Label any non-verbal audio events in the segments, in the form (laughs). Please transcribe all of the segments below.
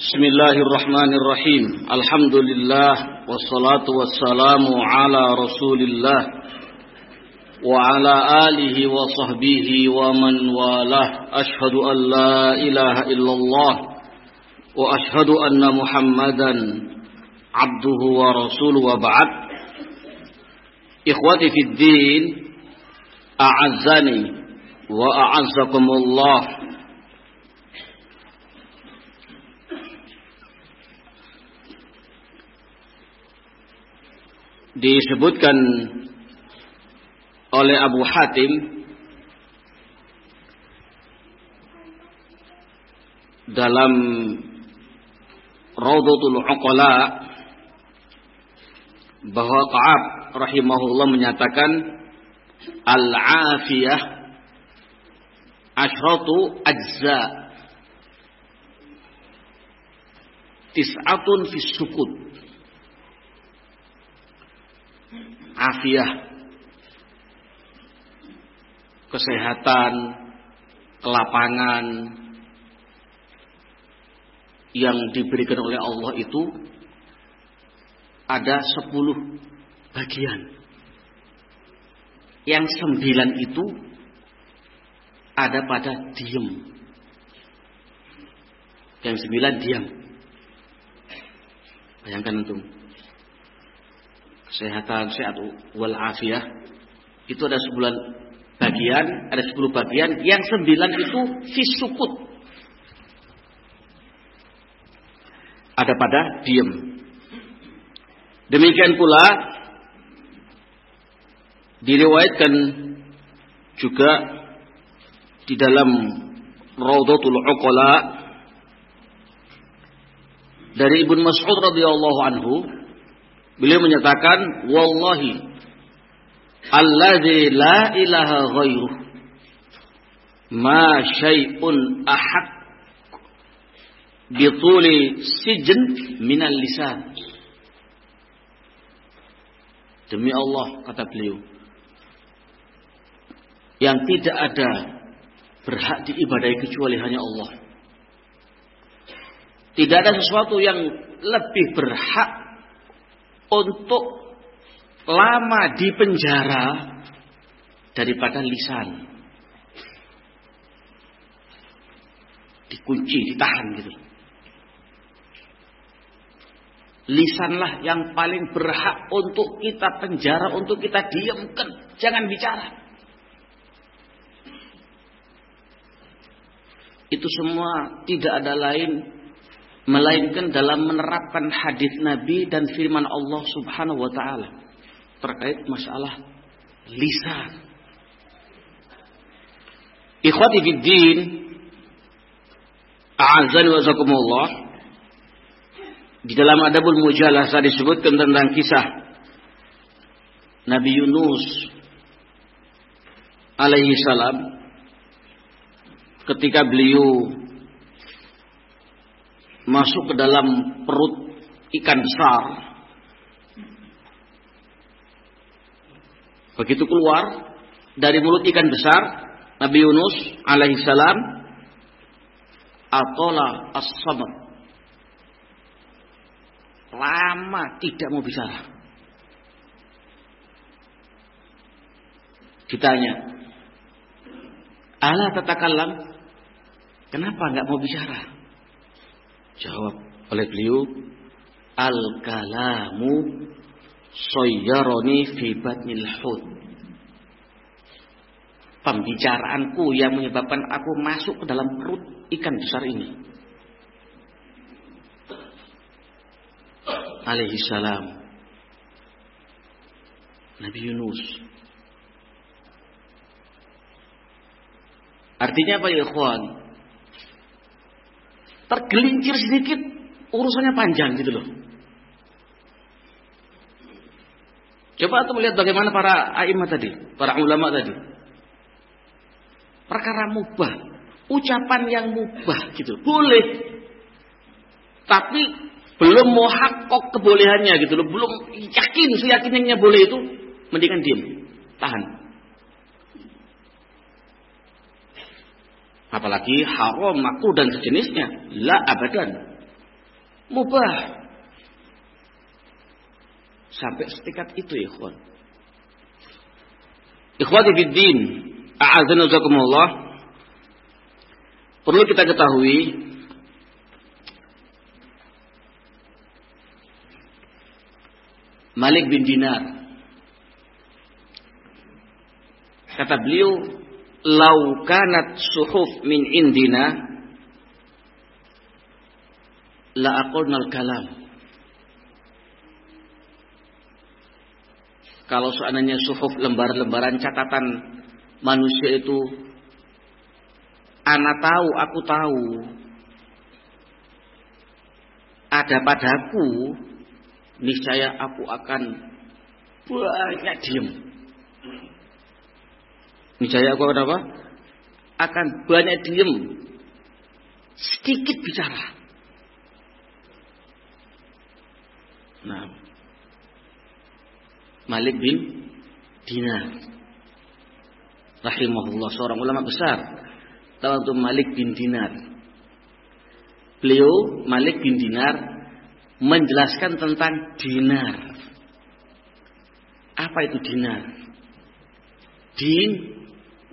بسم الله الرحمن الرحيم الحمد لله والصلاة والسلام على رسول الله وعلى آله وصحبه ومن والاه أشهد أن لا إله إلا الله وأشهد أن محمدا عبده ورسوله وبعد إخوتي في الدين أعزني وأعزكم الله disebutkan oleh Abu Hatim dalam Raudatul Uqala bahwa Ka'ab rahimahullah menyatakan al-afiyah asyratu ajza. Tis'atun fi sukut afiah kesehatan kelapangan yang diberikan oleh Allah itu ada sepuluh bagian. Yang sembilan itu ada pada diem. Yang sembilan diam. Bayangkan untuk kesehatan sehat wal afiah itu ada sebulan bagian, ada sepuluh bagian, yang sembilan itu fisukut. Ada pada diem. Demikian pula diriwayatkan juga di dalam Raudatul Uqala dari Ibnu Mas'ud radhiyallahu anhu beliau menyatakan wallahi alladzi la ilaha ghairuh ma syai'un ahad bituli sijn minal lisan. Demi Allah kata beliau yang tidak ada berhak diibadahi kecuali hanya Allah. Tidak ada sesuatu yang lebih berhak untuk lama di penjara daripada lisan. Dikunci, ditahan gitu. Lisanlah yang paling berhak untuk kita penjara, untuk kita diamkan. Jangan bicara. Itu semua tidak ada lain melainkan dalam menerapkan hadis Nabi dan firman Allah Subhanahu wa taala terkait masalah lisan. Ikhwati fid din, a'azzani wa. Di dalam Adabul Mujalasah disebutkan tentang kisah Nabi Yunus alaihi salam ketika beliau masuk ke dalam perut ikan besar. Begitu keluar dari mulut ikan besar, Nabi Yunus alaihissalam atola as-samad. Lama tidak mau bicara. Ditanya, Allah tatakallam, kenapa nggak mau bicara? Jawab oleh beliau, Al-kalamu soyyaroni fi batnil hud. Pembicaraanku yang menyebabkan aku masuk ke dalam perut ikan besar ini. Alaihi salam. Nabi Yunus. Artinya apa ya ikhwan? Tergelincir sedikit urusannya panjang gitu loh. Coba tuh melihat bagaimana para aimah tadi, para ulama tadi. Perkara mubah, ucapan yang mubah gitu, boleh. Tapi belum mau hakok kebolehannya gitu loh, belum yakin seyakinnya boleh itu, mendingan diam, tahan. Apalagi haram, maku dan sejenisnya. La abadan. mubah. Sampai setingkat itu ya ikhwan. Ikhwati fiddin, a'azana zakumullah. Perlu kita ketahui Malik bin Dinar kata beliau lau kanat suhuf min indina la aqulna kalam Kalau seandainya suhuf lembar-lembaran catatan manusia itu anak tahu, aku tahu ada padaku, niscaya aku akan banyak diem. Niscaya aku akan apa? Akan banyak diem. Sedikit bicara. Nah, Malik bin Dinar. Rahimahullah seorang ulama besar. Tahu Malik bin Dinar. Beliau Malik bin Dinar menjelaskan tentang dinar. Apa itu dinar? Din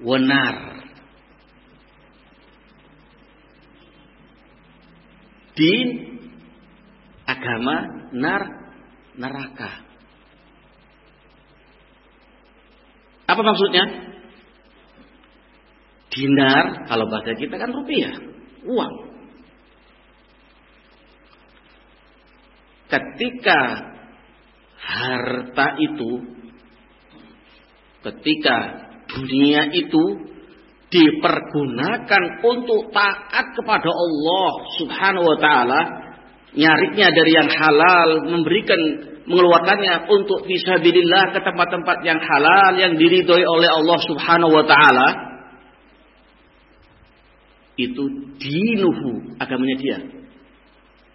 wenar. Din agama nar neraka. Apa maksudnya? Dinar, kalau bahasa kita kan rupiah, uang. Ketika harta itu, ketika dunia itu dipergunakan untuk taat kepada Allah Subhanahu wa taala, nyarinya dari yang halal, memberikan mengeluarkannya untuk fisabilillah ke tempat-tempat yang halal yang diridhoi oleh Allah Subhanahu wa taala. Itu dinuhu agamanya dia.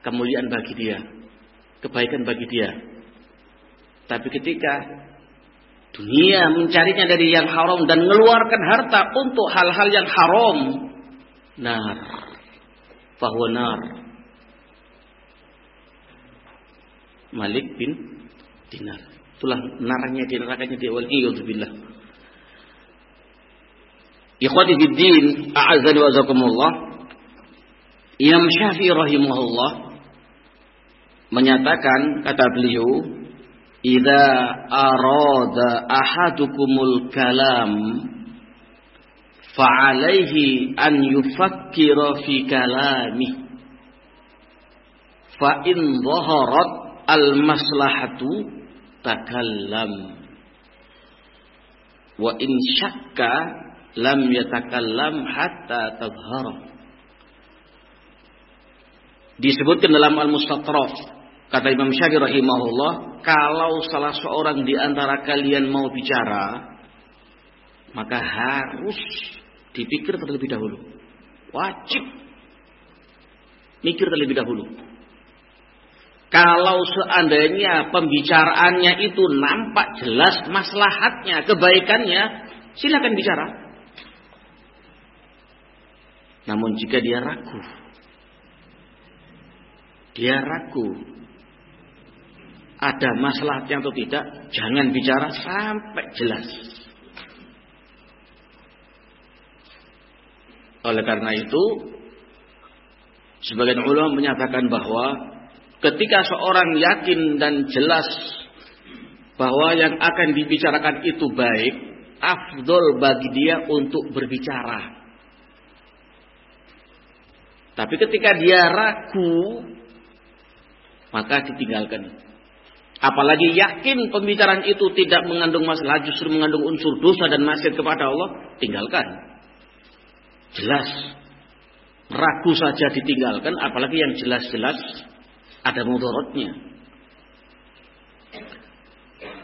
Kemuliaan bagi dia. Kebaikan bagi dia. Tapi ketika dunia mencarinya dari yang haram dan mengeluarkan harta untuk hal-hal yang haram nar bahwa nar Malik bin Dinar. Itulah naranya di nerakanya dia wal billah. Ikhwati fid din, a'azzani wa zakumullah. Imam Syafi'i rahimahullah menyatakan kata beliau, "Idza arada ahadukumul kalam fa'alaihi an yufakkira fi kalami. Fa in dhaharat al-maslahatu takallam. Wa in syakka lam yatakallam hatta tadhhara disebutkan dalam al-mustatraf kata Imam Syafi'i rahimahullah kalau salah seorang di antara kalian mau bicara maka harus dipikir terlebih dahulu wajib mikir terlebih dahulu kalau seandainya pembicaraannya itu nampak jelas maslahatnya, kebaikannya, silakan bicara. Namun jika dia ragu, dia ragu, ada maslahatnya atau tidak, jangan bicara sampai jelas. Oleh karena itu, sebagian ulama menyatakan bahwa Ketika seorang yakin dan jelas bahwa yang akan dibicarakan itu baik, afdol bagi dia untuk berbicara. Tapi ketika dia ragu, maka ditinggalkan. Apalagi yakin pembicaraan itu tidak mengandung masalah, justru mengandung unsur dosa dan maksiat kepada Allah, tinggalkan. Jelas. Ragu saja ditinggalkan, apalagi yang jelas-jelas ada mudaratnya.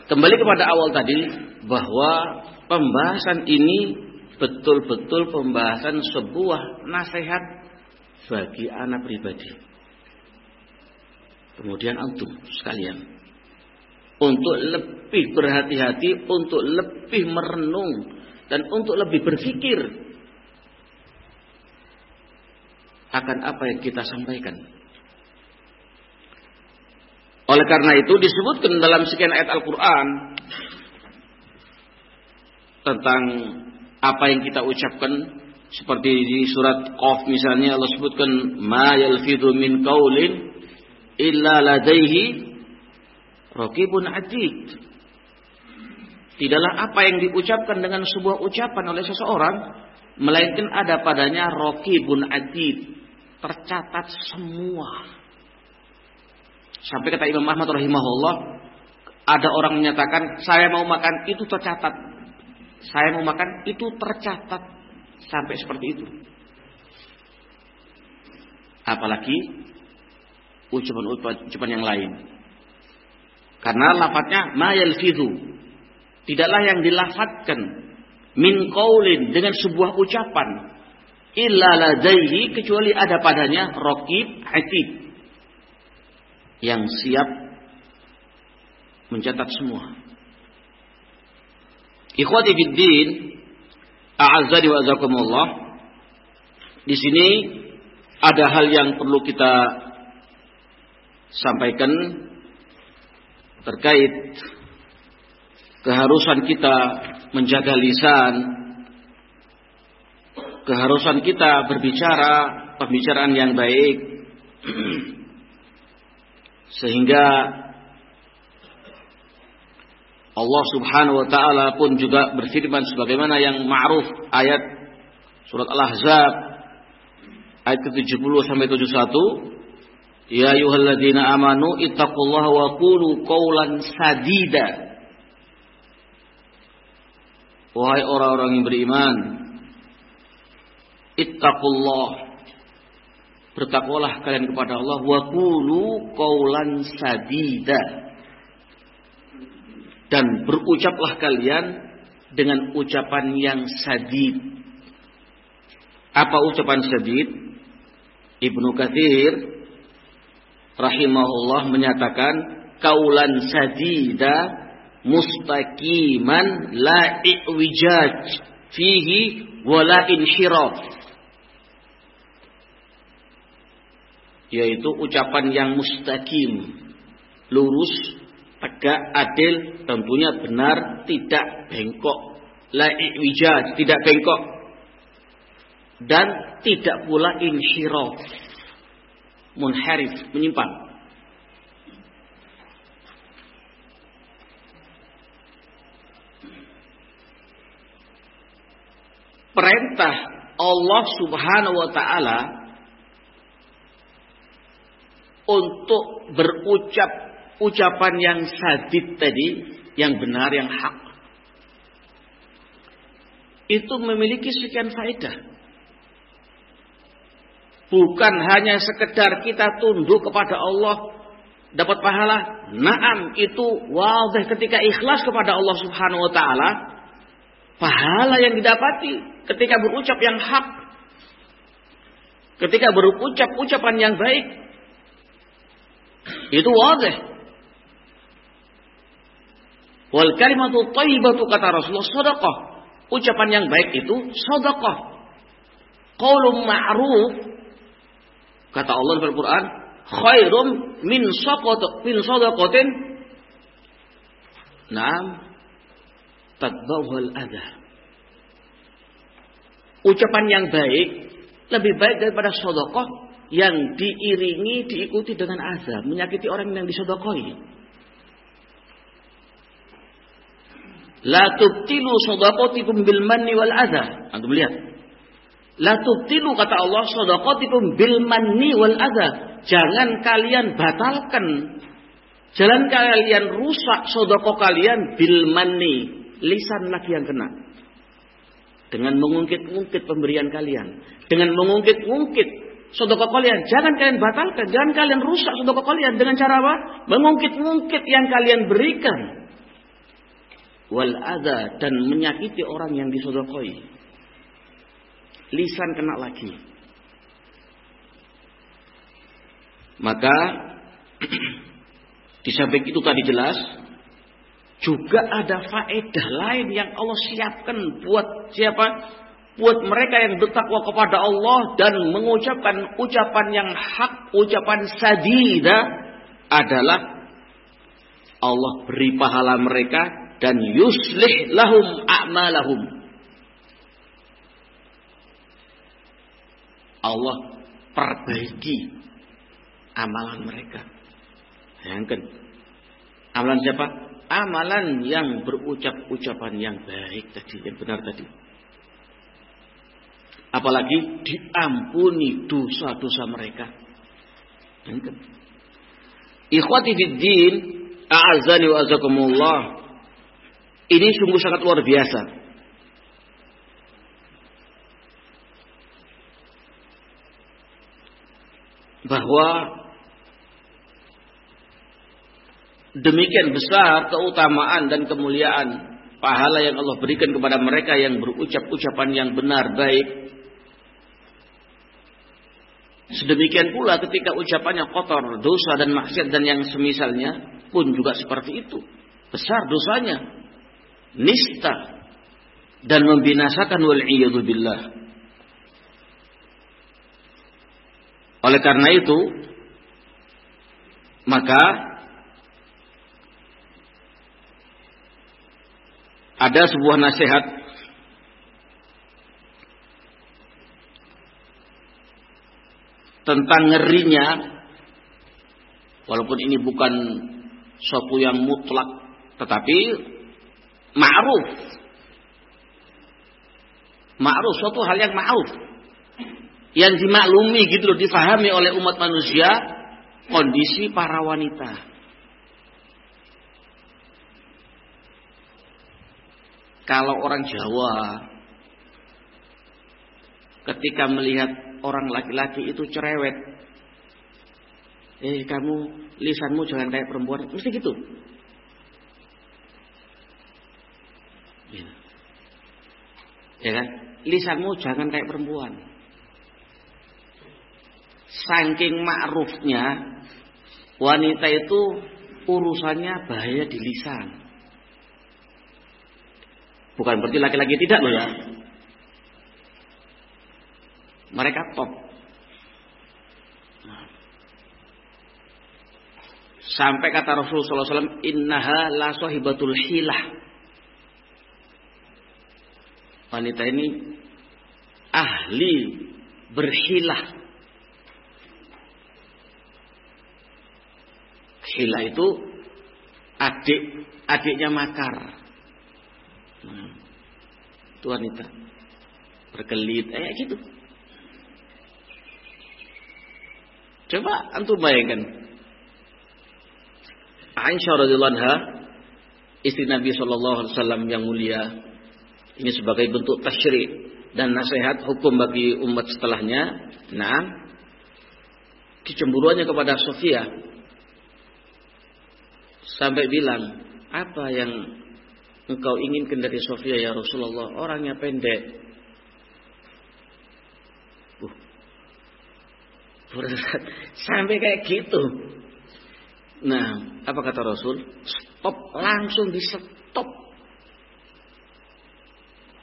Kembali kepada awal tadi bahwa pembahasan ini betul-betul pembahasan sebuah nasihat bagi anak pribadi. Kemudian antum sekalian untuk lebih berhati-hati, untuk lebih merenung dan untuk lebih berpikir akan apa yang kita sampaikan. Oleh karena itu disebutkan dalam sekian ayat Al-Quran tentang apa yang kita ucapkan. Seperti di surat Qaf misalnya Allah sebutkan ma yalfidu min qaulin illa ladaihi raqibun atid. Tidaklah apa yang diucapkan dengan sebuah ucapan oleh seseorang melainkan ada padanya raqibun atid, tercatat semua. Sampai kata Imam Ahmad rahimahullah, ada orang menyatakan saya mau makan itu tercatat. Saya mau makan itu tercatat sampai seperti itu. Apalagi ucapan-ucapan yang lain. Karena lafadznya mayal fidu. Tidaklah yang dilafatkan min qaulin dengan sebuah ucapan illa ladaihi kecuali ada padanya raqib atid yang siap mencatat semua. Ikhwati fiddin, a'azzani wa. Di sini ada hal yang perlu kita sampaikan terkait keharusan kita menjaga lisan, keharusan kita berbicara pembicaraan yang baik, (clears throat) Sehingga Allah Subhanahu wa taala pun juga berfirman sebagaimana yang ma'ruf ayat surat Al-Ahzab ayat ke-70 sampai 71 Ya ayyuhalladzina amanu ittaqullaha wa qulu qawlan sadida. Wahai orang-orang yang beriman ittaqullah bertakwalah kalian kepada Allah. Wa qulu qaulan sadida. Dan berucaplah kalian dengan ucapan yang sadid. Apa ucapan sadid? Ibnu Katsir rahimahullah menyatakan kaulan sadida mustaqiman la i'wijaj fihi wala inhiraf. Yaitu ucapan yang mustaqim, lurus, tegak, adil, tentunya benar, tidak bengkok, la wijaj, tidak bengkok, dan tidak pula insyiraf, munharif, menyimpang. Perintah Allah Subhanahu wa taala untuk berucap ucapan yang sadid tadi, yang benar, yang hak. Itu memiliki sekian faedah. Bukan hanya sekedar kita tunduk kepada Allah dapat pahala. Naam itu wadah ketika ikhlas kepada Allah Subhanahu wa taala, pahala yang didapati ketika berucap yang hak. Ketika berucap ucapan yang baik, itu wajah. Wal kalimatu thayyibatu kata Rasulullah sadaqah. Ucapan yang baik itu sadaqah. Qaulun ma'ruf kata Allah dalam Al-Qur'an khairum min saqat min sadaqatin Naam tatba'uhal adha. Ucapan yang baik lebih baik daripada sedekah yang diiringi diikuti dengan azab, menyakiti orang yang disodokoi. La tubtilu sodakotikum bil manni wal adha. Antum lihat. La tubtilu kata Allah sodakotikum bil manni wal adha. Jangan kalian batalkan. Jangan kalian rusak sodako kalian bil manni. Lisan lagi yang kena. Dengan mengungkit-ungkit pemberian kalian. Dengan mengungkit-ungkit sodoko kalian. Jangan kalian batalkan, jangan kalian rusak sodoko kalian dengan cara apa? Mengungkit-ungkit yang kalian berikan. Wal ada dan menyakiti orang yang disodokoi. Lisan kena lagi. Maka (clears throat) di samping itu tadi jelas juga ada faedah lain yang Allah siapkan buat siapa? buat mereka yang bertakwa kepada Allah dan mengucapkan ucapan yang hak, ucapan sadida adalah Allah beri pahala mereka dan yuslih lahum a'malahum. Allah perbaiki amalan mereka. Bayangkan. Amalan siapa? Amalan yang berucap-ucapan yang baik tadi, yang benar tadi. Apalagi diampuni dosa-dosa mereka. Bayangkan. Ikhwati fid din, a'azani wa azakumullah. Ini sungguh sangat luar biasa. Bahwa demikian besar keutamaan dan kemuliaan pahala yang Allah berikan kepada mereka yang berucap ucapan yang benar baik Sedemikian pula ketika ucapannya kotor, dosa dan maksiat dan yang semisalnya pun juga seperti itu. Besar dosanya. Nista dan membinasakan wal billah. Oleh karena itu, maka ada sebuah nasihat tentang ngerinya walaupun ini bukan suatu yang mutlak tetapi ma'ruf. Ma'ruf suatu hal yang ma'ruf yang dimaklumi gitu loh difahami oleh umat manusia kondisi para wanita kalau orang Jawa ketika melihat orang laki-laki itu cerewet. Eh kamu lisanmu jangan kayak perempuan. Mesti gitu. Ya. ya kan? Lisanmu jangan kayak perempuan. Saking ma'rufnya wanita itu urusannya bahaya di lisan. Bukan berarti laki-laki tidak loh ya. Mereka top. Sampai kata Rasulullah SAW, Innaha la sahibatul hilah. Wanita ini ahli berhilah. Hilah itu adik adiknya makar. Nah, itu wanita berkelit, eh gitu. Coba antum bayangkan. Aisyah radhiyallahu anha, istri Nabi sallallahu alaihi wasallam yang mulia, ini sebagai bentuk tasyri dan nasihat hukum bagi umat setelahnya. Nah, kecemburuannya kepada Sofia sampai bilang, "Apa yang engkau inginkan dari Sofia ya Rasulullah? Orangnya pendek, (laughs) Sampai kayak gitu. Nah, apa kata Rasul? Stop, langsung di stop.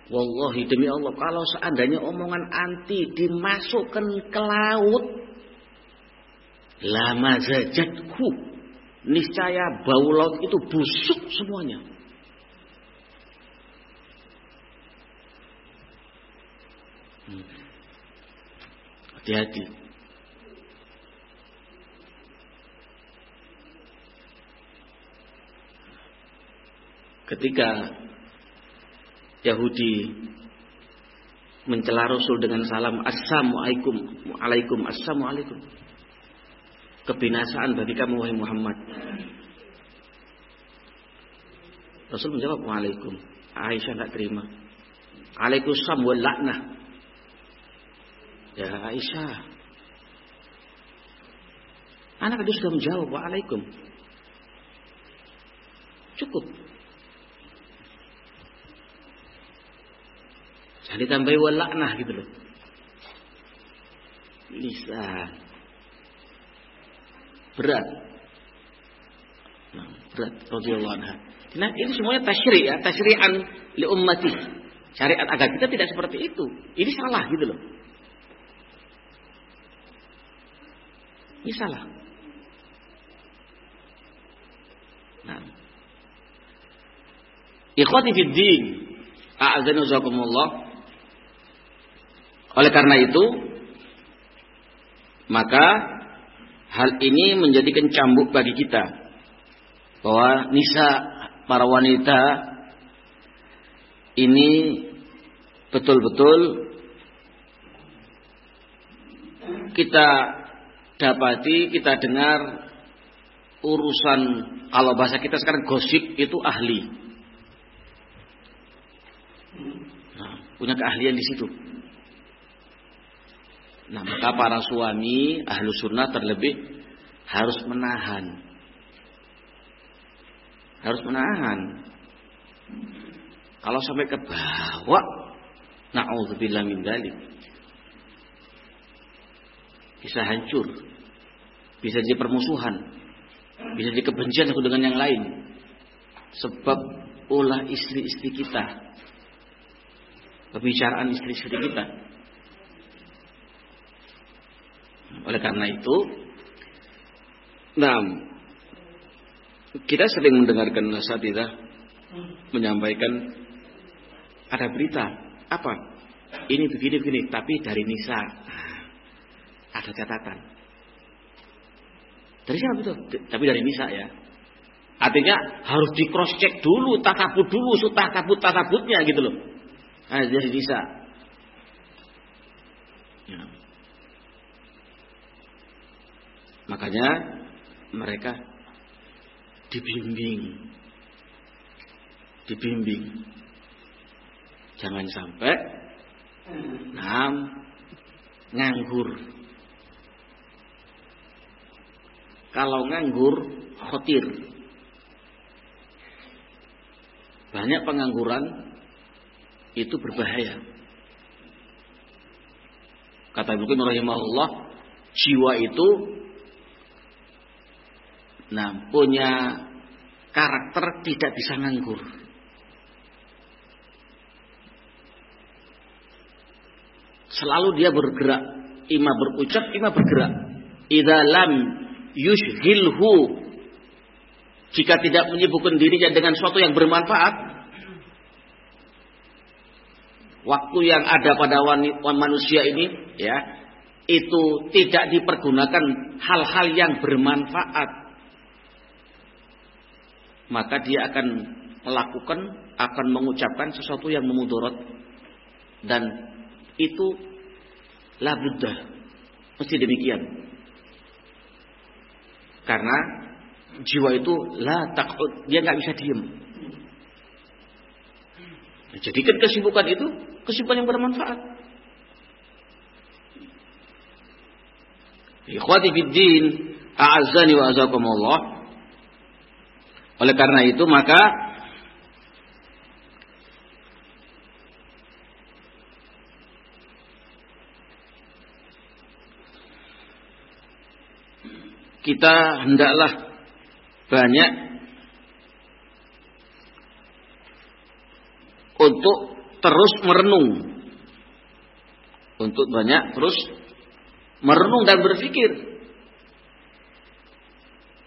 Wallahi demi Allah, kalau seandainya omongan anti dimasukkan ke laut, lama zajatku, niscaya bau laut itu busuk semuanya. Hati-hati. ketika Yahudi mencela Rasul dengan salam Assalamualaikum Alaikum Assalamualaikum Kebinasaan bagi kamu wahai Muhammad. Rasul menjawab Waalaikum. Aisyah tidak terima. Alaikumussalam wa laknah. Ya Aisyah. Anak itu sudah menjawab Waalaikum. Cukup. Jangan ditambahi walaknah gitu loh. Lisan. Berat. Berat radhiyallahu anha. Nah, ini semuanya tasyri' ya, tasyri'an li ummati. Syariat agama kita tidak seperti itu. Ini salah gitu loh. Ini salah. Nah. Ikhwati fid din, Oleh karena itu, maka hal ini menjadikan cambuk bagi kita bahwa nisa para wanita ini betul-betul kita dapati, kita dengar urusan kalau bahasa kita sekarang gosip itu ahli. Nah, punya keahlian di situ. Nah, maka para suami ahlu sunnah terlebih harus menahan. Harus menahan. Kalau sampai ke bawah, na'udzubillah min dalik bisa hancur, bisa jadi permusuhan, bisa jadi kebencian satu dengan yang lain. Sebab ulah istri-istri kita, pembicaraan istri-istri kita. Oleh karena itu, nah, kita sering mendengarkan tidak menyampaikan ada berita apa ini begini begini tapi dari Nisa ada catatan. Dari siapa itu? Tapi dari Nisa ya. Artinya harus di cross check dulu, takabut dulu, takabut takabutnya gitu loh. Nah, dari Nisa. Ya. Makanya mereka dibimbing. Dibimbing. Jangan sampai nam nganggur Kalau nganggur, khotir. Banyak pengangguran itu berbahaya. Kata Ibnu rahimahullah, jiwa itu nah punya karakter tidak bisa nganggur. Selalu dia bergerak, ima berucap, ima bergerak. Idza lam yushghilhu jika tidak menyibukkan dirinya dengan sesuatu yang bermanfaat waktu yang ada pada manusia ini ya itu tidak dipergunakan hal-hal yang bermanfaat maka dia akan melakukan akan mengucapkan sesuatu yang memudarat dan itu la mesti demikian karena jiwa itu la takut, dia nggak bisa diem. Nah, jadikan kesibukan itu kesibukan yang bermanfaat. Ikhwati fiddin, a'azzani wa azakumullah. Oleh karena itu maka kita hendaklah banyak untuk terus merenung. Untuk banyak terus merenung dan berpikir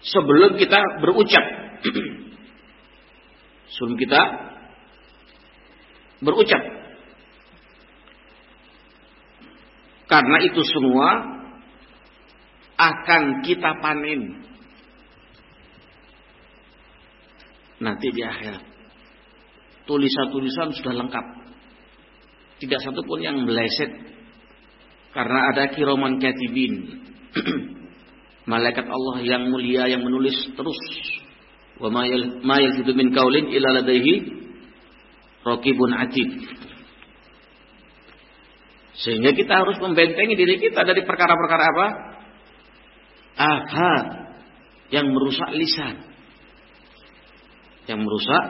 sebelum kita berucap (clears throat) sebelum kita berucap karena itu semua akan kita panen nanti di akhirat. Tulisan-tulisan sudah lengkap. Tidak satu pun yang meleset. Karena ada kiroman katibin. (clears throat) Malaikat Allah yang mulia yang menulis terus. Wa ma yalfidu min kaulin illa ladaihi raqibun atid. Sehingga kita harus membentengi diri kita dari perkara-perkara apa? afat yang merusak lisan. Yang merusak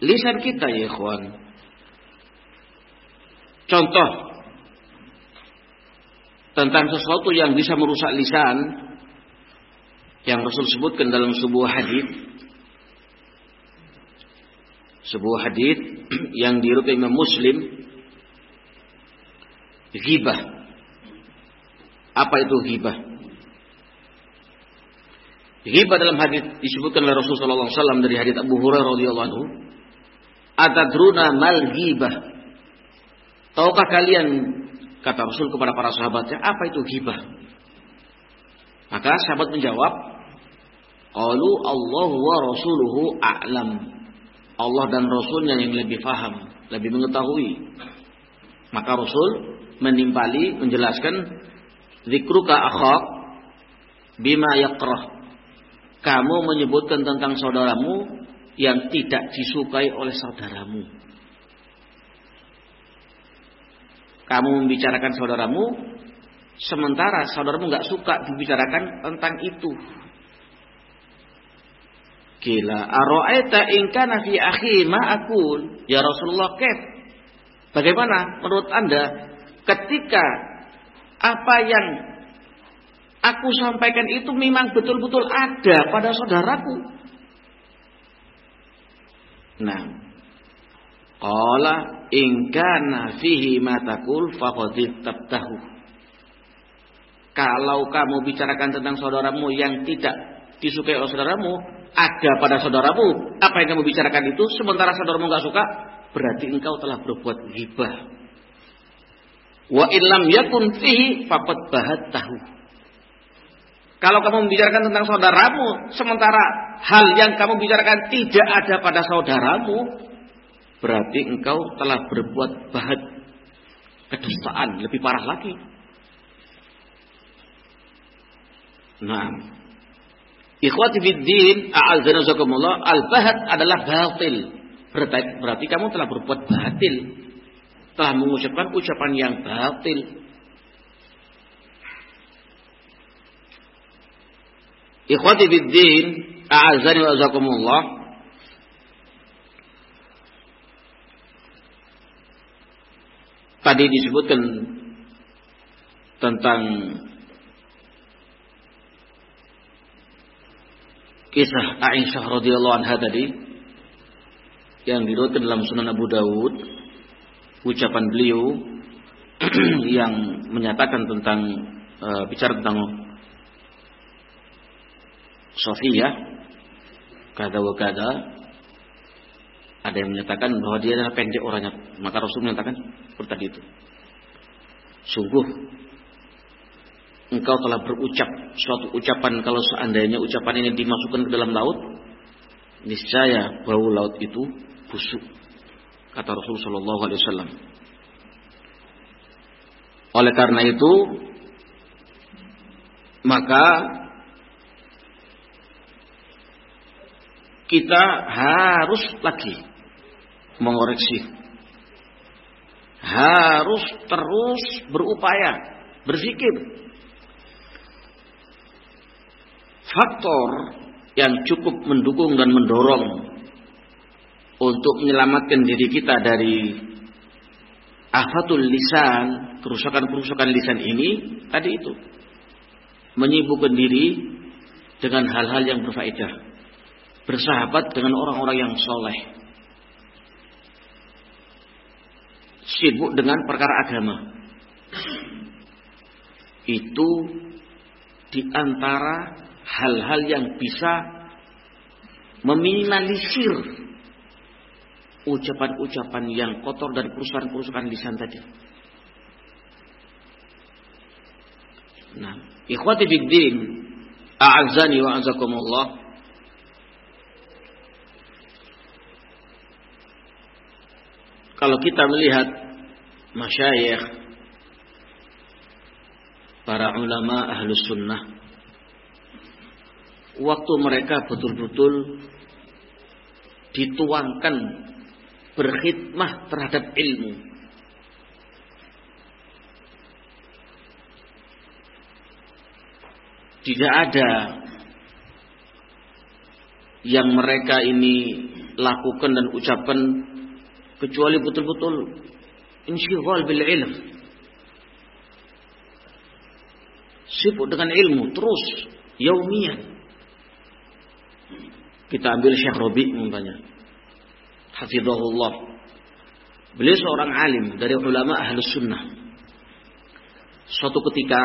lisan kita ya ikhwan. Contoh tentang sesuatu yang bisa merusak lisan yang Rasul sebutkan dalam sebuah hadis sebuah hadis (clears throat) yang diriwayatkan Imam Muslim ghibah apa itu ghibah Ghibah dalam hadis disebutkan oleh Rasulullah SAW dari hadis Abu Hurairah radhiyallahu anhu. Atadruna mal ghibah. Tahukah kalian kata Rasul kepada para sahabatnya apa itu ghibah? Maka sahabat menjawab, Qalu Allah wa rasuluhu a'lam. Allah dan Rasulnya yang lebih faham, lebih mengetahui. Maka Rasul menimpali, menjelaskan, Zikruka akhak bima yakrah kamu menyebutkan tentang saudaramu yang tidak disukai oleh saudaramu. Kamu membicarakan saudaramu, sementara saudaramu nggak suka dibicarakan tentang itu. Gila, aro'aita ingkana fi akhi ma'akul. Ya Rasulullah, kef. Bagaimana menurut anda ketika apa yang aku sampaikan itu memang betul-betul ada pada saudaraku. Nah, qala in kana fihi ma taqul faqad tabtahu. Kalau kamu bicarakan tentang saudaramu yang tidak disukai oleh saudaramu, ada pada saudaramu, apa yang kamu bicarakan itu sementara saudaramu nggak suka, berarti engkau telah berbuat ghibah. Wa illam yakun fihi faqad bahat tahu. Kalau kamu membicarakan tentang saudaramu, sementara hal yang kamu bicarakan tidak ada pada saudaramu, berarti engkau telah berbuat bahat kedustaan, lebih parah lagi. Nah, ikhwati fiddin, a'azzanazakumullah, al-bahat adalah batil. Berarti, berarti kamu telah berbuat batil. Telah mengucapkan ucapan yang batil. Ikhwati biddin, a'azani wa azakumullah. Tadi disebutkan tentang kisah Aisyah radhiyallahu anha tadi yang diriwayatkan dalam Sunan Abu Dawud ucapan beliau (clears throat) yang menyatakan tentang uh, bicara tentang Sofia kada wa kada ada yang menyatakan bahwa dia adalah pendek orangnya. Maka Rasul menyatakan seperti itu. Sungguh engkau telah berucap suatu ucapan kalau seandainya ucapan ini dimasukkan ke dalam laut niscaya bau laut itu busuk kata Rasul Shallallahu Alaihi Wasallam oleh karena itu maka kita harus lagi mengoreksi. Harus terus berupaya, berpikir. Faktor yang cukup mendukung dan mendorong untuk menyelamatkan diri kita dari afatul lisan, kerusakan-kerusakan lisan ini tadi itu. Menyibukkan diri dengan hal-hal yang berfaedah bersahabat dengan orang-orang yang soleh. Sibuk dengan perkara agama. Itu di antara hal-hal yang bisa meminimalisir ucapan-ucapan yang kotor dan kerusakan-kerusakan lisan tadi. Nah, ikhwati fiddin, a'azani wa azakumullah. Kalau kita melihat masyayikh para ulama ahlus sunnah waktu mereka betul-betul dituangkan berkhidmah terhadap ilmu. Tidak ada yang mereka ini lakukan dan ucapkan kecuali betul-betul insyighal bil ilm. Sibuk dengan ilmu terus yaumian kita ambil Syekh Robi umpamanya hafizahullah. Beliau seorang alim dari ulama ahlus sunnah. Suatu ketika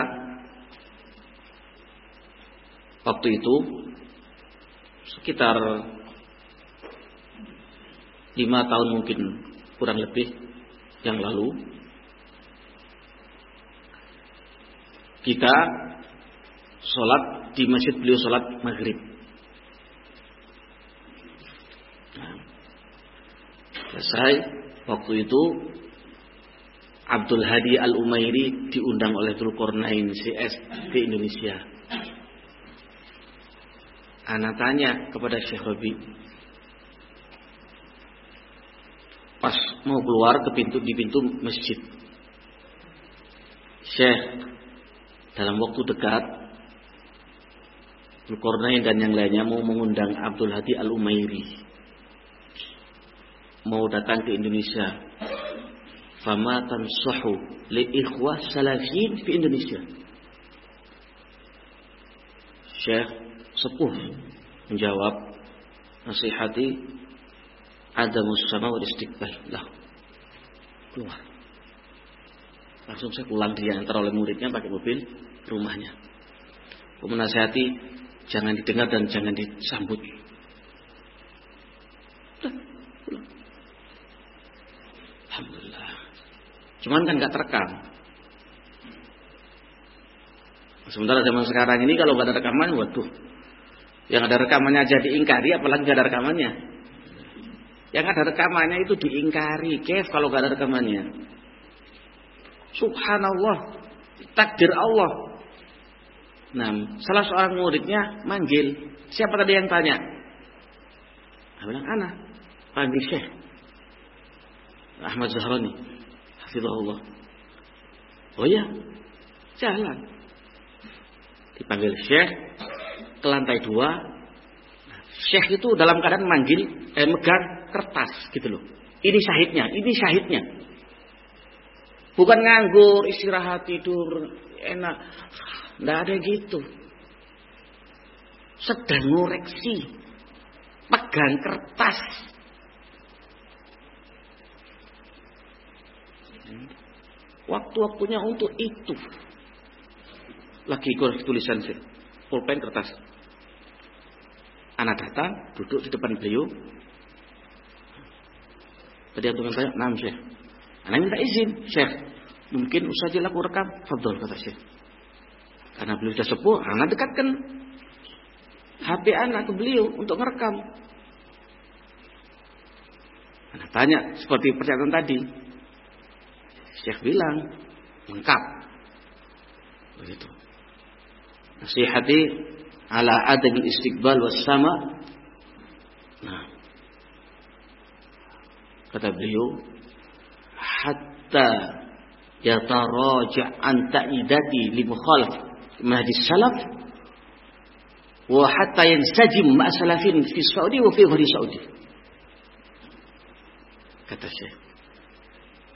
waktu itu sekitar lima tahun mungkin kurang lebih yang lalu kita sholat di masjid beliau sholat maghrib. Nah, selesai waktu itu Abdul Hadi Al Umairi diundang oleh Tulkornain CS ke Indonesia. Anak tanya kepada Syekh Robi, pas mau keluar ke pintu di pintu masjid, Syekh dalam waktu dekat Zulkarnain dan yang lainnya mau mengundang Abdul Hadi Al Umairi mau datang ke Indonesia. Fama tansahu li ikhwah salafin fi Indonesia. Syekh sepuh menjawab nasihati ada musama wa istiqbal. Lah keluar. Langsung saya pulang dia antar oleh muridnya pakai mobil rumahnya. Menasihati jangan didengar dan jangan disambut Alhamdulillah Cuman kan gak terekam. Sementara zaman sekarang ini kalau gak ada rekaman, waduh. Yang ada rekamannya aja diingkari, apalagi gak ada rekamannya. Yang ada rekamannya itu diingkari. Kef kalau gak ada rekamannya. Subhanallah. Takdir Allah. Nah, salah seorang muridnya manggil. Siapa tadi yang tanya? Dia bilang, Ana. Panggil Syekh. Ahmad Zahrani. Hafizahullah. Oh ya, jalan. Dipanggil Syekh ke lantai dua. Syekh itu dalam keadaan manggil, eh, megang kertas gitu loh. Ini syahidnya, ini syahidnya. Bukan nganggur, istirahat, tidur, enak. Nggak ada gitu. Sedang ngoreksi. Pegang kertas. Waktu-waktunya untuk itu. Lagi ikut tulisan sih. Pulpen kertas. Anak datang, duduk di depan beliau. Tadi antum tanya, "Nam, Syekh." Anak minta izin, Syekh. Mungkin usah laku rekam. Fadol kata Syekh. Karena beliau sudah sepuh, anak dekatkan HP anak ke beliau untuk merekam. Anak tanya seperti pernyataan tadi, Syekh bilang lengkap. Begitu. Nasihati ala adab istiqbal was sama. Nah. Kata beliau, hatta yataraja an ta'idati li mukhalaf mahdi salaf wa hatta yansajim ma salafin fi Saudi wa fi ghari Saudi. Kata Syekh.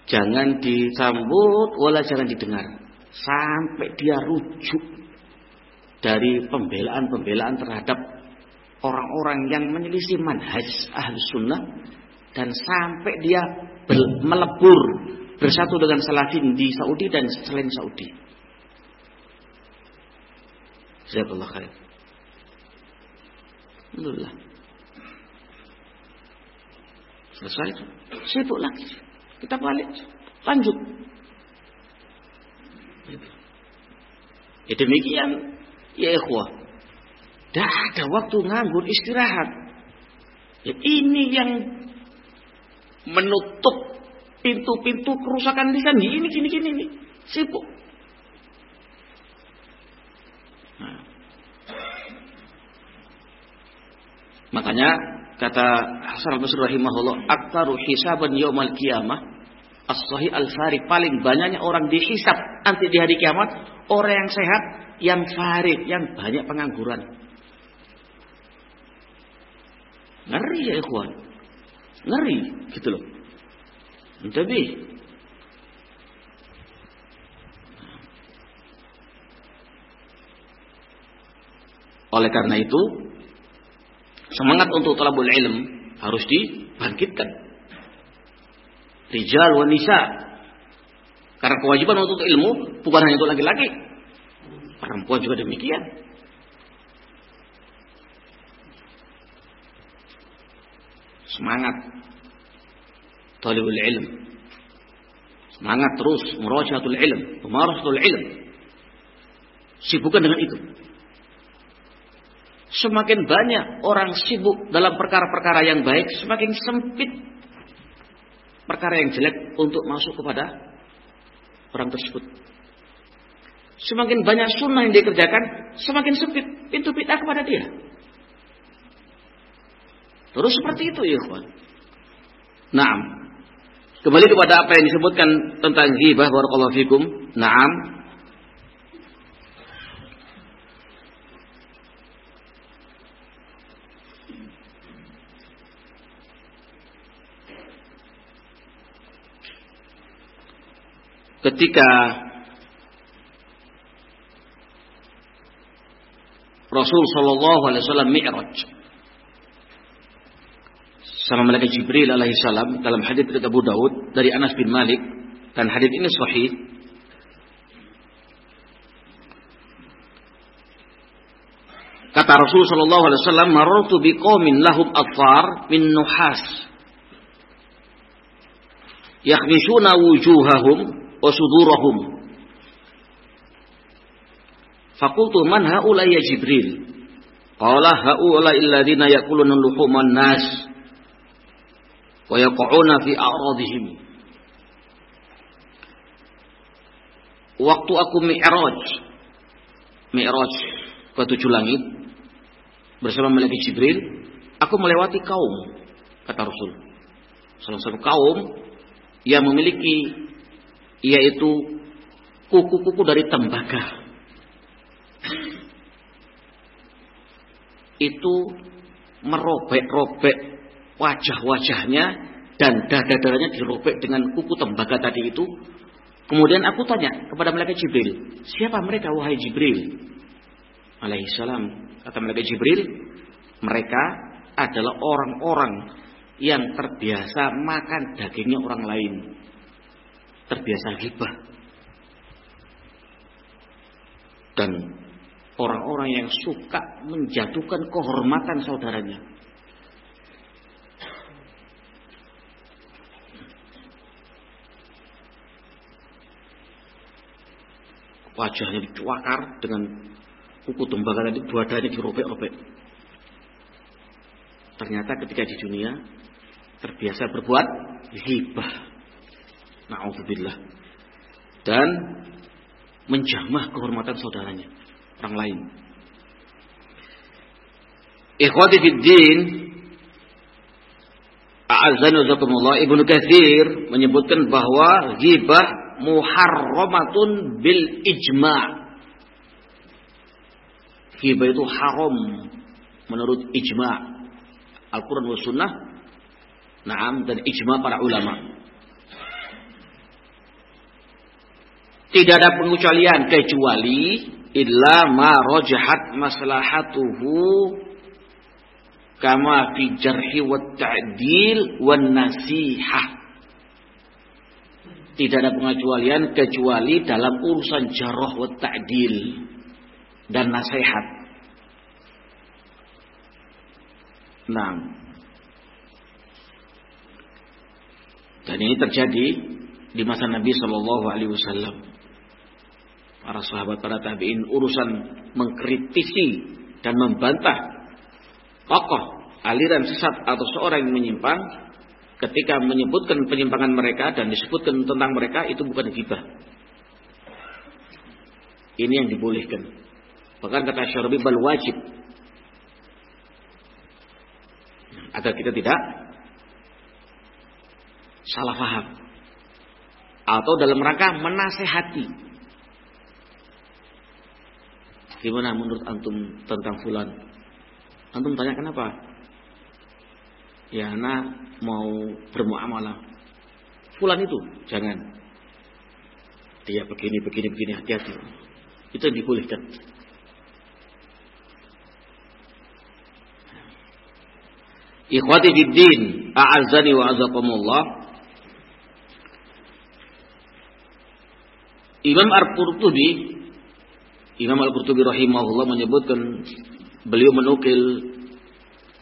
Jangan disambut, wala jangan didengar. Sampai dia rujuk dari pembelaan-pembelaan terhadap orang-orang yang menyelisih manhaj ahlus sunnah dan sampai dia melebur bersatu dengan salafin di Saudi dan selain Saudi. Jazakallah khair. Alhamdulillah. Selesai. Sibuk lagi. Kita balik, lanjut. Ya demikian, ya ikhwah. Tidak ada waktu nganggur istirahat. Ya, ini yang menutup pintu-pintu kerusakan lisan. Ini, gini, gini, ini. Sibuk. Nah. Makanya Kata Hasan al-Basri rahimahullah, "Aktaru hisaban yaumal qiyamah as-sahih al-farid." Paling banyaknya orang dihisab nanti di hari kiamat orang yang sehat, yang farid, yang banyak pengangguran. Ngeri ya ikhwan. Ngeri gitu loh. Tapi Oleh karena itu, Semangat untuk talabul ilm harus dibangkitkan. Rijal wanita. Karena kewajiban untuk ilmu bukan hanya untuk laki-laki. Perempuan juga demikian. Semangat. Talibul ilm. Semangat terus murajatul ilm, pemarasatul ilm. Sibukkan dengan itu. Semakin banyak orang sibuk dalam perkara-perkara yang baik, semakin sempit perkara yang jelek untuk masuk kepada orang tersebut. Semakin banyak sunnah yang dikerjakan, semakin sempit pintu bid'ah kepada dia. Terus seperti itu ya kawan. Naam. Kembali kepada apa yang disebutkan tentang ghibah barakallahu fikum. Naam. Ketika Rasul Shallallahu Alaihi Wasallam Mi'raj sama malaikat Jibril alaihi salam dalam hadis dari Abu Daud dari Anas bin Malik dan hadis ini sahih Kata Rasul sallallahu alaihi wasallam, "Marartu biqaumin lahum atfar min nuhas." Yakhmishuna wujuhahum wa sudurahum. Fakultu man haula ya Jibril? Qala haula alladziina ya'kuluna luhuman nas wa yaq'una fi a'radihim. Waktu aku mi'raj, mi'raj ke tujuh langit bersama malaikat Jibril, aku melewati kaum, kata Rasul. Salah satu kaum yang memiliki yaitu kuku-kuku dari tembaga itu merobek-robek wajah-wajahnya dan dada-dadanya dirobek dengan kuku tembaga tadi itu. Kemudian aku tanya kepada malaikat Jibril, siapa mereka wahai Jibril? Alaihissalam kata malaikat Jibril, mereka adalah orang-orang yang terbiasa makan dagingnya orang lain. Terbiasa hibah. Dan orang-orang yang suka menjatuhkan kehormatan saudaranya. Wajahnya dicuakar dengan kuku tembaga tadi badannya dirobek-robek. Ternyata ketika di dunia terbiasa berbuat hibah. Na'udzubillah. Dan menjamah kehormatan saudaranya orang lain. Ikhwati fid din A'azzanazakumullah Ibnu Katsir menyebutkan bahwa ghibah muharramatun bil ijma' Ghibah itu haram menurut ijma' Al-Quran wa Sunnah Naam dan ijma' para ulama Tidak ada pengecualian kecuali illa ma rajahat maslahatuhu kama fi jarhi wa ta'dil wan nasihah. Tidak ada pengecualian kecuali dalam urusan jarah wa ta'dil dan nasihat. Nah, dan ini terjadi di masa Nabi Shallallahu Alaihi Wasallam para sahabat, para tabi'in urusan mengkritisi dan membantah tokoh aliran sesat atau seorang yang menyimpang ketika menyebutkan penyimpangan mereka dan disebutkan tentang mereka itu bukan ghibah. Ini yang dibolehkan. Bahkan kata Syarbi bal wajib. Agar kita tidak salah faham. Atau dalam rangka menasehati Gimana menurut antum tentang fulan? Antum tanya kenapa? Ya, anak mau bermuamalah. Fulan itu jangan. Dia begini, begini, begini, hati-hati. Itu yang dibolehkan. Ikhwati fiddin, a'azzani wa azakumullah. Imam Ar-Qurtubi Imam Al-Qurtubi rahimahullah menyebutkan beliau menukil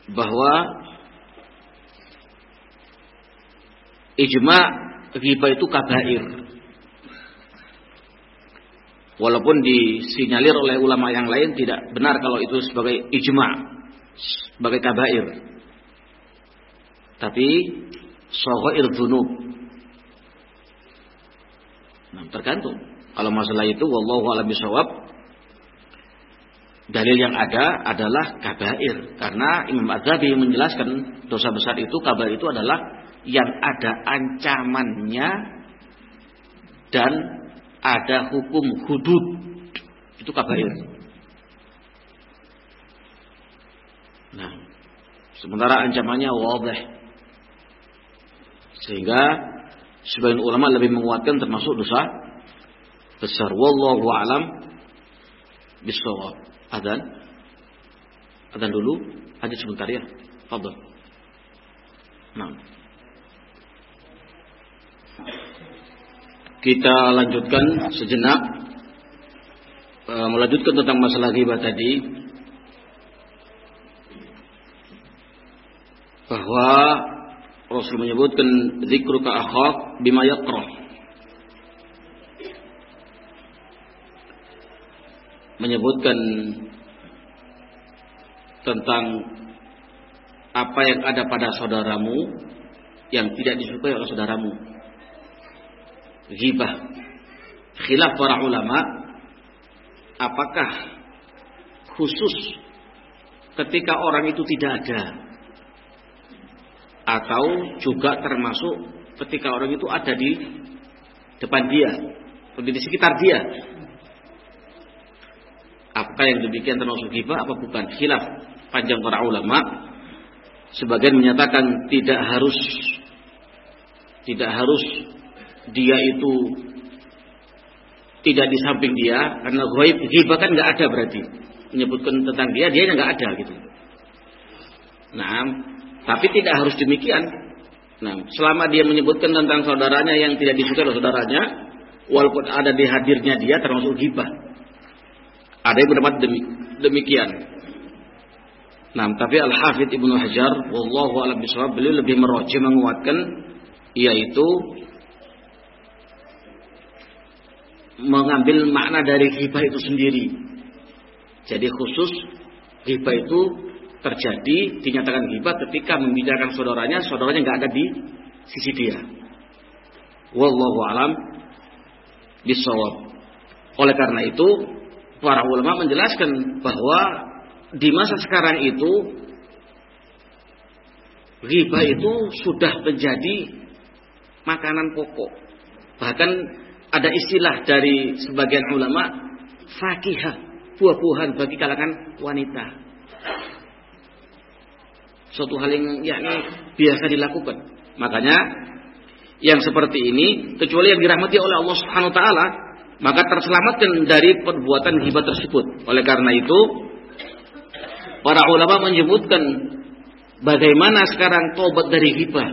bahwa ijma ghibah itu kabair. Walaupun disinyalir oleh ulama yang lain tidak benar kalau itu sebagai ijma, sebagai kabair. Tapi sohair dzunub. Nah, tergantung. Kalau masalah itu wallahu a'lam bishawab dalil yang ada adalah kabair karena Imam Az-Zabi menjelaskan dosa besar itu kabair itu adalah yang ada ancamannya dan ada hukum hudud itu kabair. Nah, sementara ancamannya wadih. Sehingga sebagian ulama lebih menguatkan termasuk dosa besar. Wallahu alam bisawab. Adan. Adan dulu. Ada sebentar ya. Fadol. Nah. Kita lanjutkan sejenak. E, melanjutkan tentang masalah ghibah tadi. Bahwa Rasul menyebutkan zikruka akhak bima yakrah. Menyebutkan tentang apa yang ada pada saudaramu yang tidak disukai oleh saudaramu. Ghibah. Khilaf para ulama apakah khusus ketika orang itu tidak ada atau juga termasuk ketika orang itu ada di depan dia atau di sekitar dia. Apakah yang demikian termasuk ghibah apa bukan? Khilaf panjang para ulama. Sebagian menyatakan tidak harus tidak harus dia itu tidak di samping dia karena ghaib ghibah kan nggak ada berarti menyebutkan tentang dia dia nggak ada gitu. Nah, tapi tidak harus demikian. Nah, selama dia menyebutkan tentang saudaranya yang tidak disukai oleh saudaranya, walaupun ada di hadirnya dia termasuk ghibah. Ada yang berpendapat demikian. Nah, tapi Al-Hafidh Ibnu Hajar, wallahu a'lam bishawab, beliau lebih meroji menguatkan yaitu mengambil makna dari ghibah itu sendiri. Jadi khusus ghibah itu terjadi dinyatakan ghibah ketika membicarakan saudaranya, saudaranya nggak ada di sisi dia. Wallahu alam bisawab. Oleh karena itu, para ulama menjelaskan bahwa di masa sekarang itu ghibah itu sudah menjadi makanan pokok. Bahkan ada istilah dari sebagian ulama fakihah, buah-buahan bagi kalangan wanita suatu hal yang yakni biasa dilakukan. Makanya yang seperti ini kecuali yang dirahmati oleh Allah Subhanahu wa taala maka terselamatkan dari perbuatan hibah tersebut. Oleh karena itu para ulama menyebutkan bagaimana sekarang tobat dari hibah.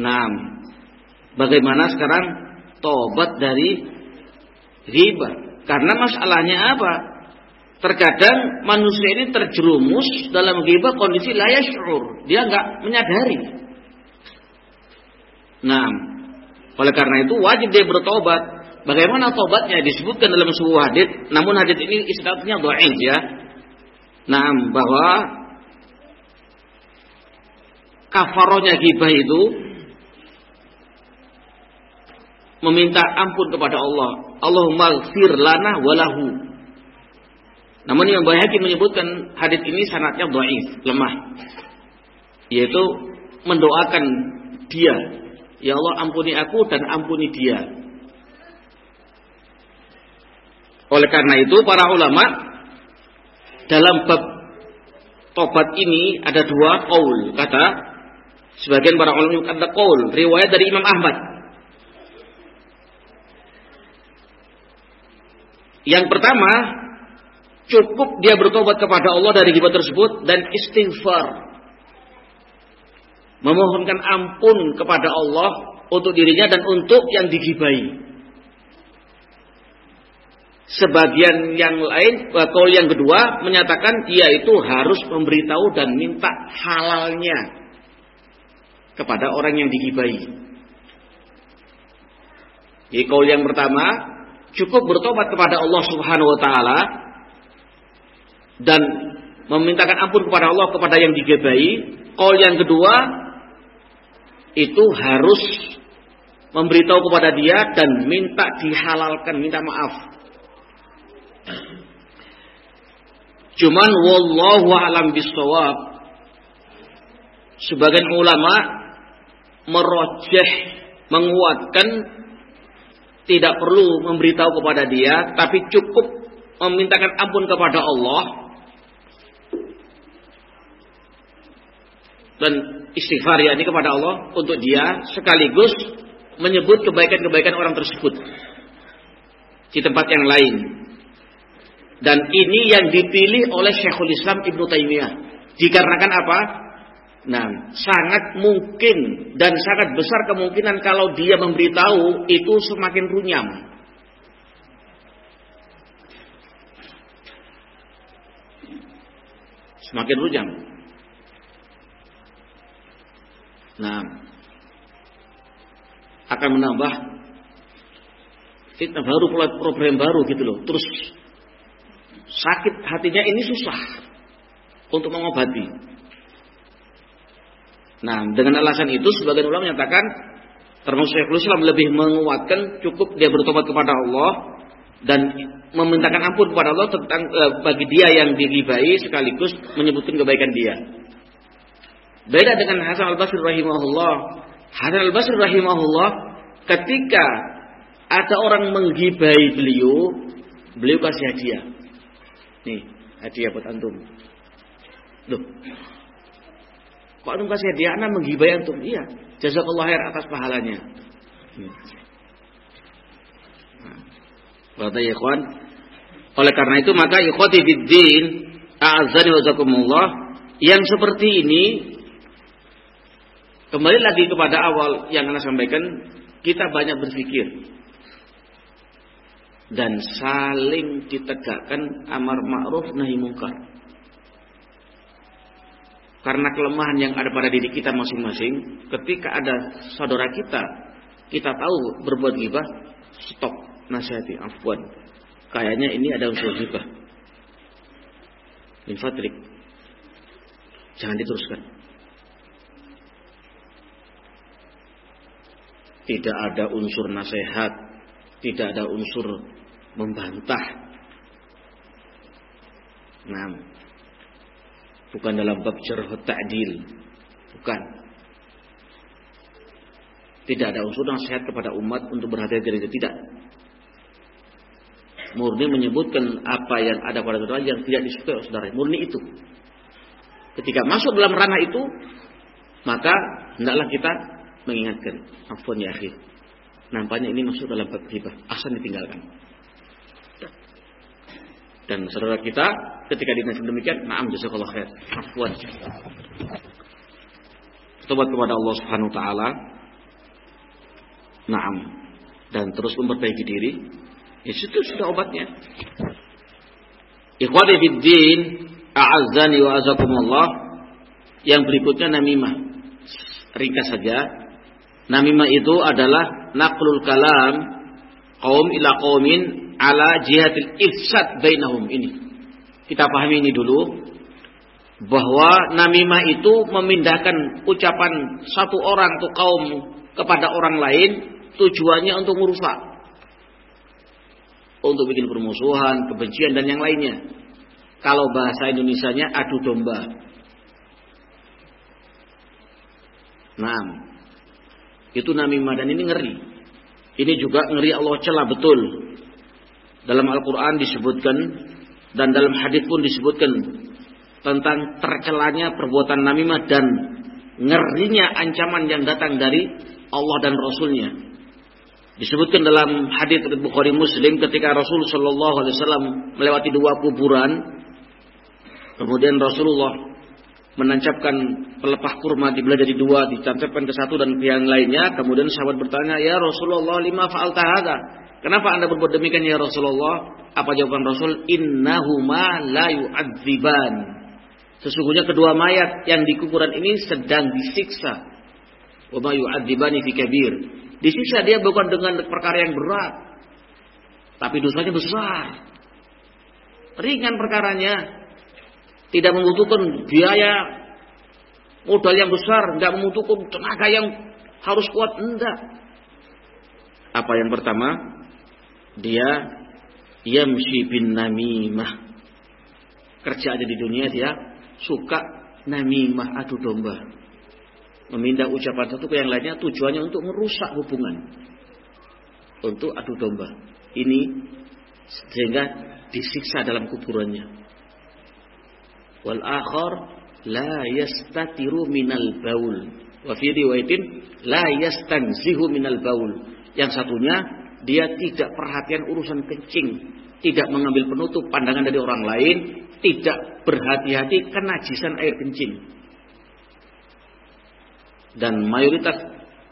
Nah, bagaimana sekarang tobat dari hibah? Karena masalahnya apa? Terkadang manusia ini terjerumus dalam ghibah kondisi layak syur. Dia nggak menyadari. Nah, oleh karena itu wajib dia bertobat. Bagaimana tobatnya disebutkan dalam sebuah hadis, namun hadis ini isnadnya dhaif ya. Nah, bahwa kafarohnya ghibah itu meminta ampun kepada Allah. Allahumma gfir lana walahu namun Imam Bayhaqi menyebutkan hadis ini sanatnya dhaif, lemah. Yaitu mendoakan dia, ya Allah ampuni aku dan ampuni dia. Oleh karena itu para ulama dalam bab tobat ini ada dua qaul kata sebagian para ulama ada qaul riwayat dari Imam Ahmad Yang pertama Cukup dia bertobat kepada Allah dari ghibah tersebut dan istighfar. Memohonkan ampun kepada Allah untuk dirinya dan untuk yang digibai. Sebagian yang lain atau yang kedua menyatakan dia itu harus memberitahu dan minta halalnya. kepada orang yang digibai. Jadi kaul yang pertama cukup bertobat kepada Allah Subhanahu wa taala dan memintakan ampun kepada Allah kepada yang digibai. Kaul yang kedua itu harus memberitahu kepada dia dan minta dihalalkan, minta maaf. Cuman wallahu alam bisawab. Sebagian ulama merojeh menguatkan tidak perlu memberitahu kepada dia tapi cukup memintakan ampun kepada Allah dan istighfar ya ini kepada Allah untuk dia sekaligus menyebut kebaikan-kebaikan orang tersebut di tempat yang lain. Dan ini yang dipilih oleh Syekhul Islam Ibnu Taimiyah. Dikarenakan apa? Nah, sangat mungkin dan sangat besar kemungkinan kalau dia memberitahu itu semakin runyam. Semakin runyam. Nah, akan menambah fitnah baru, problem baru gitu loh. Terus sakit hatinya ini susah untuk mengobati. Nah, dengan alasan itu sebagian ulama menyatakan termasuk Syekhul Islam lebih menguatkan cukup dia bertobat kepada Allah dan memintakan ampun kepada Allah tentang e, bagi dia yang digibai sekaligus menyebutkan kebaikan dia. Beda dengan Hasan Al-Basri rahimahullah. Hasan Al-Basri rahimahullah ketika ada orang menggibai beliau, beliau kasih hadiah. Nih, hadiah buat antum. Loh. Kok antum kasih hadiah anak menggibai antum? Iya. Jazakallah khair atas pahalanya. Nah. ya ikhwan. Oleh karena itu maka ikhwati fiddin a'azzani wa zakumullah yang seperti ini kembali lagi kepada awal yang Anda sampaikan kita banyak berpikir dan saling ditegakkan amar ma'ruf nahi mungkar. Karena kelemahan yang ada pada diri kita masing-masing, ketika ada saudara kita, kita tahu berbuat ghibah, stop, nasihati, afwan. Kayaknya ini ada unsur ghibah. Infatrik. Jangan diteruskan. Tidak ada unsur nasihat, tidak ada unsur membantah. Nah, bukan dalam bab jarh ta'dil, bukan. Tidak ada unsur nasihat kepada umat untuk berhati-hati tidak. Murni menyebutkan apa yang ada pada saudara yang tidak disukai saudara. Murni itu. Ketika masuk dalam ranah itu, maka hendaklah kita mengingatkan. Afwan ya akhir. Nampaknya ini masuk dalam bab ghibah. Asal ditinggalkan. Dan saudara kita ketika dinasihat demikian, na'am jazakallah khair. Afwan. Tobat kepada Allah Subhanahu wa taala. Naam. Dan terus memperbaiki diri. Ya itu sudah obatnya. Ikhwati fid din, a'azzani wa azakumullah. Yang berikutnya namimah. Ringkas saja Namimah itu adalah naqlul kalam kaum ila qaumin ala jihadil ifsad bainahum ini. Kita pahami ini dulu bahwa namimah itu memindahkan ucapan satu orang atau kaum kepada orang lain tujuannya untuk merusak. Untuk bikin permusuhan, kebencian dan yang lainnya. Kalau bahasa Indonesianya adu domba. Nah, itu namimah dan ini ngeri. Ini juga ngeri Allah celah betul. Dalam Al-Quran disebutkan dan dalam hadis pun disebutkan tentang tercelanya perbuatan namimah dan ngerinya ancaman yang datang dari Allah dan Rasulnya. Disebutkan dalam hadis Bukhari Muslim ketika Rasul Shallallahu Alaihi Wasallam melewati dua kuburan, kemudian Rasulullah menancapkan pelepah kurma dibelah jadi dua, ditancapkan ke satu dan ke yang lainnya. Kemudian sahabat bertanya, "Ya Rasulullah, lima fa'al tahada?" Kenapa Anda berbuat demikian ya Rasulullah? Apa jawaban Rasul? Innahuma la yu'adziban. Sesungguhnya kedua mayat yang di kuburan ini sedang disiksa. Wa ma yu'adzibani fi kabir. Disiksa dia bukan dengan perkara yang berat, tapi dosanya besar. Ringan perkaranya, tidak membutuhkan biaya modal yang besar, tidak membutuhkan tenaga yang harus kuat, enggak. Apa yang pertama? Dia yamshi bin namimah. Kerja aja di dunia dia suka namimah adu domba memindah ucapan satu ke yang lainnya tujuannya untuk merusak hubungan. Untuk adu domba. Ini sehingga disiksa dalam kuburannya. Wal akhar la yastatiru minal baul. Wa fi riwayatin la yastanzihu minal baul. Yang satunya dia tidak perhatian urusan kencing, tidak mengambil penutup pandangan dari orang lain, tidak berhati-hati kenajisan air kencing dan mayoritas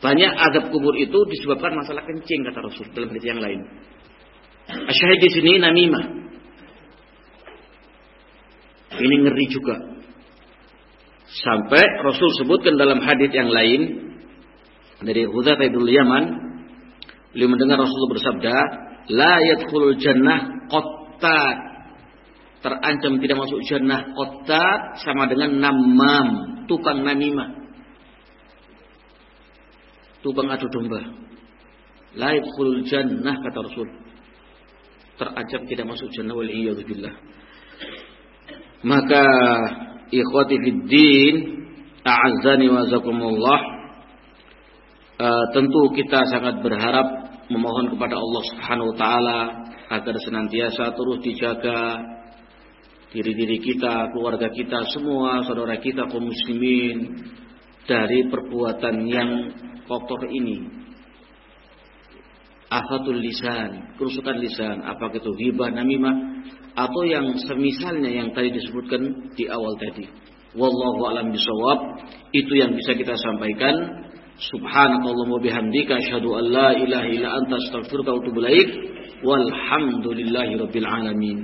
banyak azab kubur itu disebabkan masalah kencing kata Rasul dalam hadis yang lain. Asyahid di sini namimah. Ini ngeri juga. Sampai Rasul sebutkan dalam hadis yang lain dari Hudzaifah bin Yaman, beliau mendengar Rasul bersabda, "La yadkhulul jannah qattat." Terancam tidak masuk jannah qattat sama dengan namam, tukang namimah tukang adu domba. La yadkhulul jannah kata Rasul. Terancam tidak masuk jannah wal billah. Maka ikhwati fid din, a'azzani wa zakumullah. Uh, tentu kita sangat berharap memohon kepada Allah Subhanahu wa taala agar senantiasa terus dijaga diri-diri kita, keluarga kita, semua saudara kita kaum muslimin dari perbuatan yang kotor ini afatul lisan, kerusakan lisan, apakah itu ghibah, namimah atau yang semisalnya yang tadi disebutkan di awal tadi. Wallahu alam bisawab. Itu yang bisa kita sampaikan. Subhanakallahumma bihamdika asyhadu an la ilaha illa anta astaghfiruka wa atubu. Walhamdulillahi rabbil alamin.